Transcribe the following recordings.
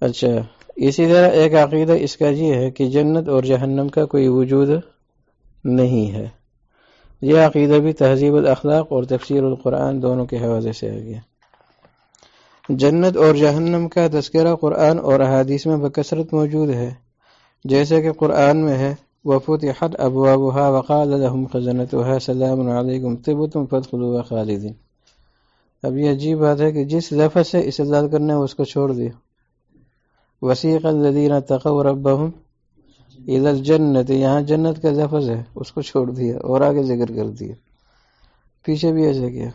اچھا۔ اسی طرح ایک عقیدہ اس کا یہ ہے کہ جنت اور جہنم کا کوئی وجود نہیں ہے۔ یہ عقیدہ بھی تہذیب الاخلاق اور تفسیر القرآن دونوں کے حوالے سے آ گیا جنت اور جہنم کا تذکرہ قرآن اور احادیث میں بکثرت موجود ہے۔ جیسے کہ قرآن میں ہے، وفتحت ابوابها وقال لهم خزنتها سلام علیکم طبتم فادخلوا خالدین اب یہ عجیب بات ہے کہ جس لفظ سے استدلال کرنے اس کو چھوڑ دیا۔ وسیق الذین تقوا ربهم الى الجنت، یہاں جنت کا لفظ ہے، اس کو چھوڑ دیا اور آگے ذکر کر دیا۔ پیچھے بھی ایسے کیا۔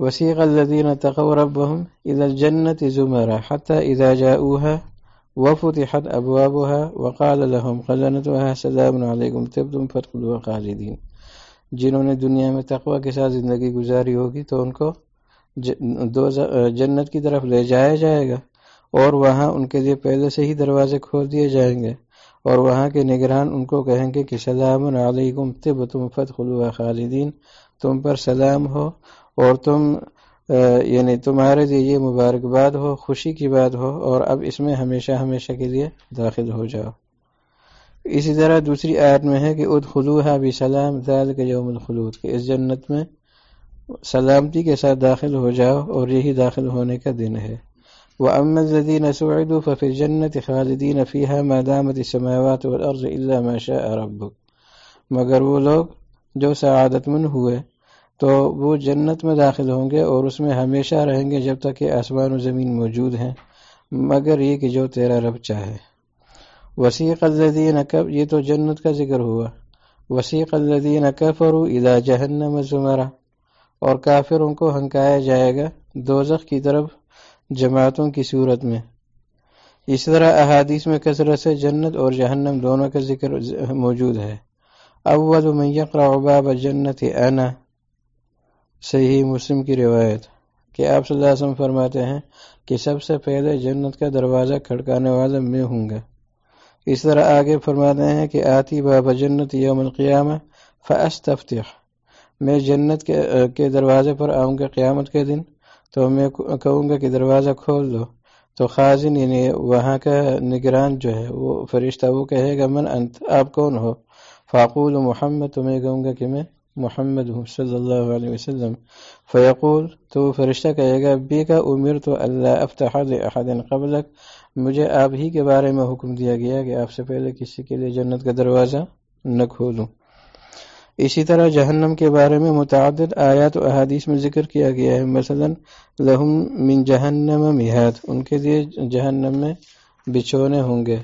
وسیق الذین تقوا ربهم الى الجنت زمرا حتى اذا جاءوها وفتحت ابوابها وقال لهم خزنتها سلام علیکم طبتم فادخلوا خالدین۔ جنہوں نے دنیا میں تقوی کے ساتھ زندگی گزاری ہوگی تو ان کو دو جنت کی طرف لے جایا جائے گا۔ اور وہاں ان کے لیے پہلے سے ہی دروازے کھول دیے جائیں گے۔ اور وہاں کے نگران ان کو کہیں گے کہ سلام علیکم، طب تم فت خلو خالدین، تم پر سلام ہو اور تم یعنی تمہارے لیے یہ مبارکباد ہو، خوشی کی بات ہو اور اب اس میں ہمیشہ ہمیشہ کے لیے داخل ہو جاؤ۔ اسی طرح دوسری آیت میں ہے کہ اد خلوحا بھی سلام دال کے یوم الخلود، کہ اس جنت میں سلامتی کے ساتھ داخل ہو جاؤ اور یہی داخل ہونے کا دن ہے۔ وہ امن الدین سعید ففر جنت خالدین فیحہ مدامت سماوات والارض اللہ ماشا عرب مگر وہ لوگ جو سعادت مند ہوئے، تو وہ جنت میں داخل ہوں گے اور اس میں ہمیشہ رہیں گے جب تک کہ آسمان و زمین موجود ہیں، مگر یہ کہ جو تیرا رب چاہے۔ وسیق الذین کب یہ تو جنت کا ذکر ہوا۔ وسیق الذین کفروا اذا جہنم زمرہ اور کافروں کو ہنکایا جائے گا دوزخ کی طرف جماعتوں کی صورت میں۔ اس طرح احادیث میں کثرت سے جنت اور جہنم دونوں کا ذکر موجود ہے۔ اول من یقرع باب جنت انا۔ صحیح مسلم کی روایت کہ آپ صلی اللہ علیہ وسلم فرماتے ہیں کہ سب سے پہلے جنت کا دروازہ کھڑکانے والا میں ہوں گا۔ اس طرح آگے فرماتے ہیں کہ آتی باب جنت یوم القیامہ، فاستفتح۔ میں جنت کے دروازے پر آؤں گا قیامت کے دن۔ تو میں کہوں گا کہ دروازہ کھول دو۔ تو خازن یعنی وہاں کا نگران جو ہے، وہ فرشتہ وہ کہے گا، من انت؟ آپ کون ہو؟ فاقول محمد، تو میں کہوں گا کہ میں محمد ہوں، صلی اللہ علیہ وسلم۔ فیقول، تو فرشتہ کہے گا بے کا عمر تو اللہ افتح احد قبلک مجھے آپ ہی کے بارے میں حکم دیا گیا کہ آپ سے پہلے کسی کے لیے جنت کا دروازہ نہ کھولوں۔ اسی طرح جہنم کے بارے میں متعدد آیات و احادیث میں ذکر کیا گیا ہے۔ مثلا، لہم من جہنم میہات ان کے لیے جہنم میں بچھونے ہوں گے۔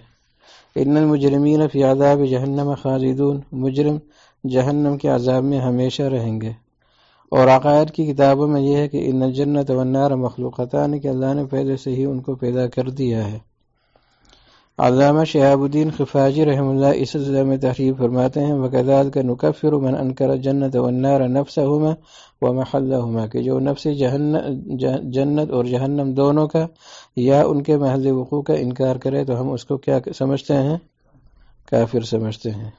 ان المجرمین فی عذاب جہنم خالدون، مجرم جہنم کے عذاب میں ہمیشہ رہیں گے۔ اور عقائد کی کتابوں میں یہ ہے کہ ان جنت والنار مخلوقتان، کہ اللہ نے پہلے سے ہی ان کو پیدا کر دیا ہے۔ علامہ شہاب الدین خفاجی رحم اللہ اس سلسلے میں تحریر فرماتے ہیں وکدال کا نقفر من انکر جنت و والنار نفسہما ومحلہما کہ جو نفس جنت اور جہنم دونوں کا یا ان کے محل وقوع کا انکار کرے تو ہم اس کو کیا سمجھتے ہیں؟ کافر سمجھتے ہیں۔